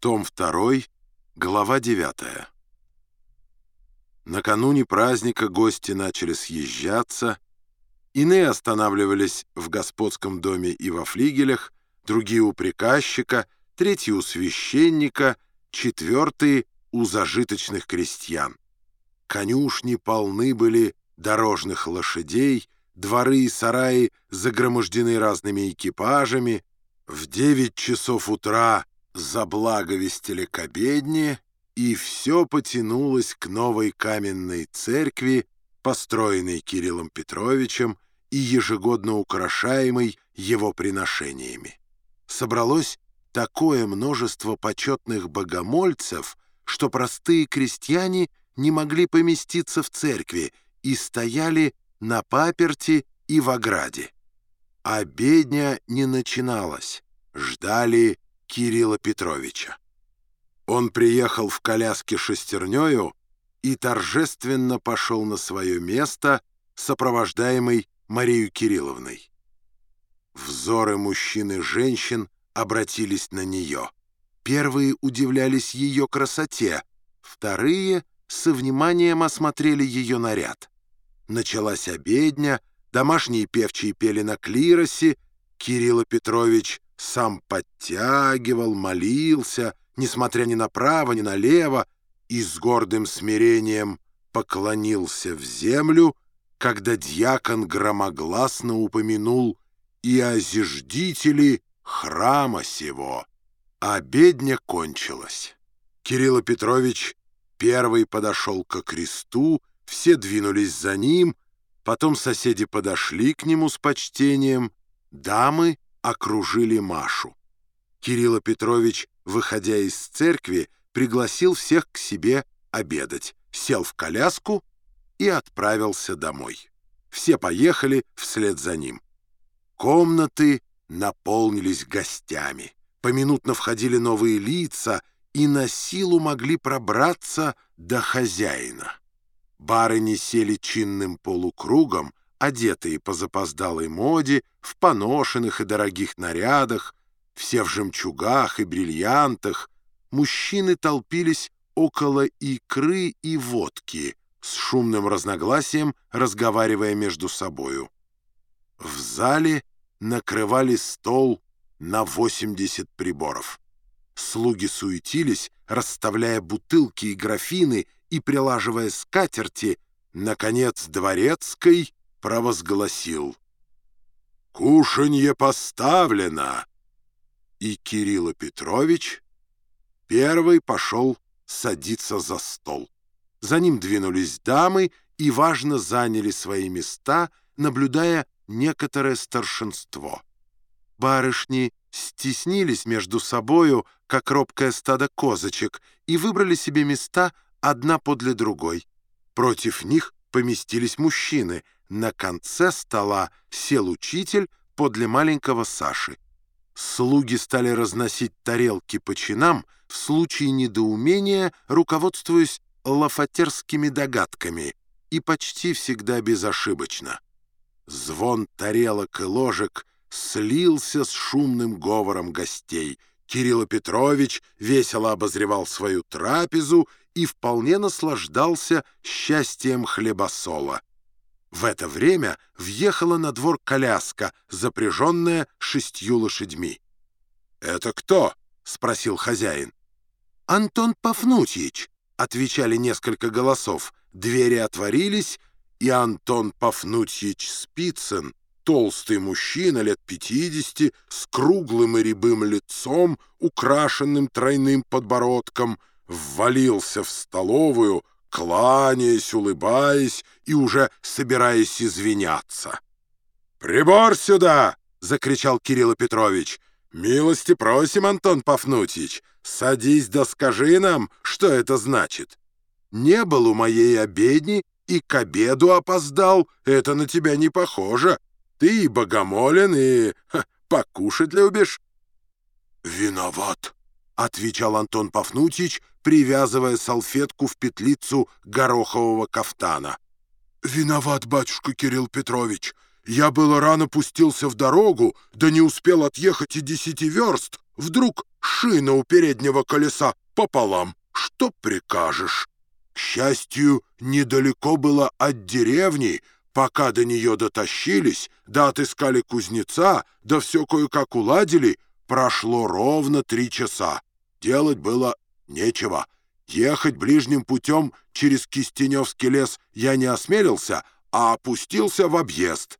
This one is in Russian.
Том 2, глава 9. Накануне праздника гости начали съезжаться, иные останавливались в господском доме и во флигелях, другие у приказчика, третьи у священника, четвертые у зажиточных крестьян. Конюшни полны были дорожных лошадей, дворы и сараи загромождены разными экипажами. В девять часов утра заблаговестили к обедне, и все потянулось к новой каменной церкви, построенной Кириллом Петровичем и ежегодно украшаемой его приношениями. Собралось такое множество почетных богомольцев, что простые крестьяне не могли поместиться в церкви и стояли на паперти и в ограде. Обедня не начиналась, ждали Кирилла Петровича. Он приехал в коляске шестернёю и торжественно пошел на свое место, сопровождаемый Марию Кирилловной. Взоры мужчин и женщин обратились на нее. Первые удивлялись ее красоте, вторые со вниманием осмотрели ее наряд. Началась обедня, домашние певчие пели на клиросе, Кирилл Петрович сам подтягивал, молился, несмотря ни направо, ни налево, и с гордым смирением поклонился в землю, когда дьякон громогласно упомянул и о зиждителе храма сего. Обедня кончилась. Кирилл Петрович первый подошел ко кресту, все двинулись за ним, потом соседи подошли к нему с почтением, дамы окружили Машу. Кирилл Петрович, выходя из церкви, пригласил всех к себе обедать, сел в коляску и отправился домой. Все поехали вслед за ним. Комнаты наполнились гостями. Поминутно входили новые лица и на силу могли пробраться до хозяина. Барыни сели чинным полукругом, одетые по запоздалой моде, в поношенных и дорогих нарядах, все в жемчугах и бриллиантах, мужчины толпились около икры и водки, с шумным разногласием разговаривая между собою. В зале накрывали стол на 80 приборов. Слуги суетились, расставляя бутылки и графины и прилаживая скатерти, наконец дворецкой провозгласил «Кушанье поставлено!» И Кирилл Петрович первый пошел садиться за стол. За ним двинулись дамы и важно заняли свои места, наблюдая некоторое старшинство. Барышни стеснились между собою, как робкое стадо козочек, и выбрали себе места одна подле другой. Против них поместились мужчины. На конце стола сел учитель подле маленького Саши. Слуги стали разносить тарелки по чинам, в случае недоумения руководствуясь лафатерскими догадками, и почти всегда безошибочно. Звон тарелок и ложек слился с шумным говором гостей. Кирилл Петрович весело обозревал свою трапезу и вполне наслаждался счастьем хлебосола. В это время въехала на двор коляска, запряженная шестью лошадьми. «Это кто?» — спросил хозяин. «Антон Пафнутьич», — отвечали несколько голосов. Двери отворились, и Антон Пафнутьич Спицын, толстый мужчина лет пятидесяти, с круглым и рябым лицом, украшенным тройным подбородком, ввалился в столовую, кланяясь, улыбаясь и уже собираясь извиняться. «Прибор сюда!» — закричал Кирилл Петрович. «Милости просим, Антон Пафнутьич, садись да скажи нам, что это значит. Не был у моей обедни и к обеду опоздал, это на тебя не похоже. Ты и богомолен, и ха, покушать любишь». «Виноват», — отвечал Антон Пафнутьич, привязывая салфетку в петлицу горохового кафтана. «Виноват, батюшка Кирилл Петрович. Я было рано пустился в дорогу, да не успел отъехать и десяти верст. Вдруг шина у переднего колеса пополам. Что прикажешь? К счастью, недалеко было от деревни, пока до нее дотащились, да отыскали кузнеца, да все кое-как уладили, прошло ровно три часа. Делать было нечего. Ехать ближним путем через Кистеневский лес я не осмелился, а опустился в объезд.